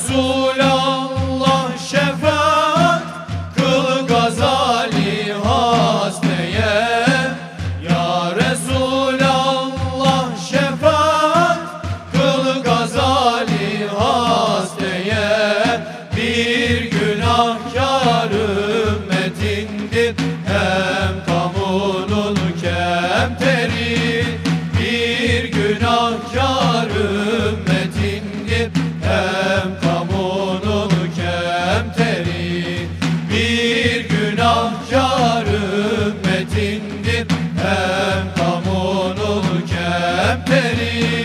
Resulallah şefaat kıl gazan. تبتلي